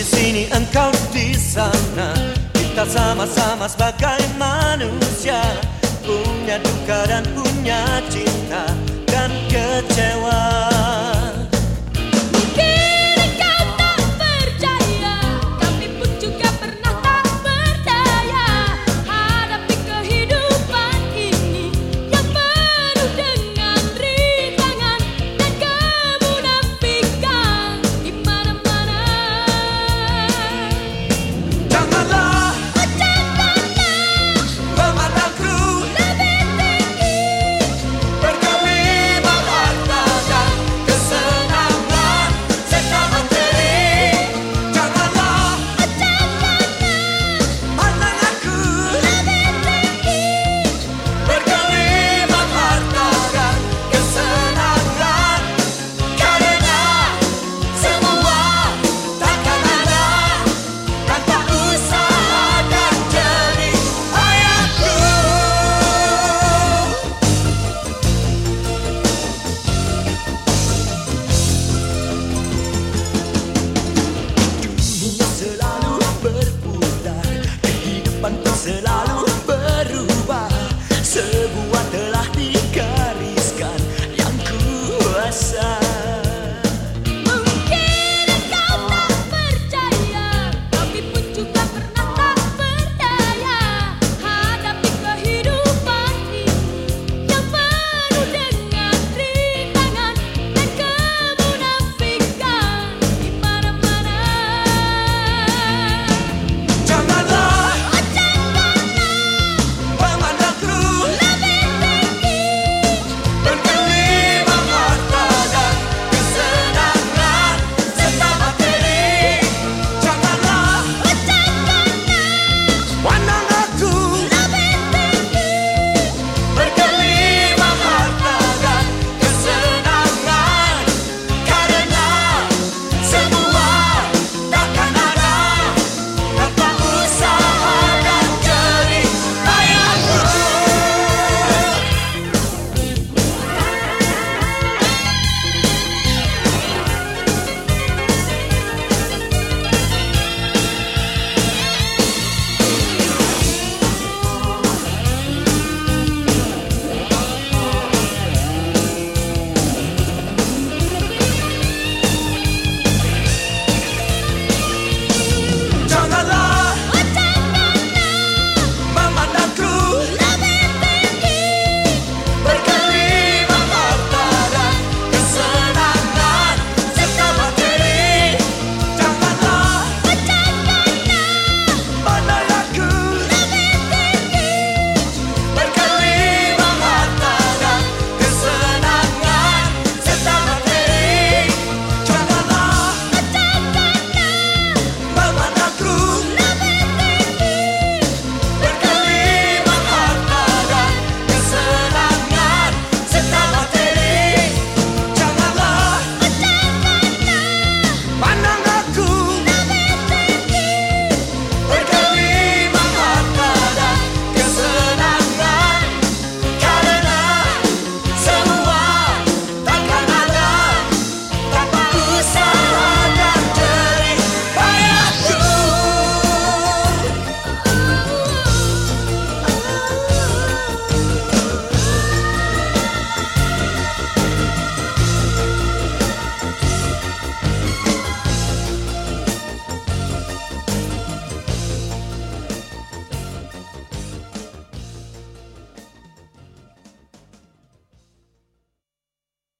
di sini engkau di sana. Kita sama-sama sebagai manusia. Punya duka dan punya cinta dan kecewa.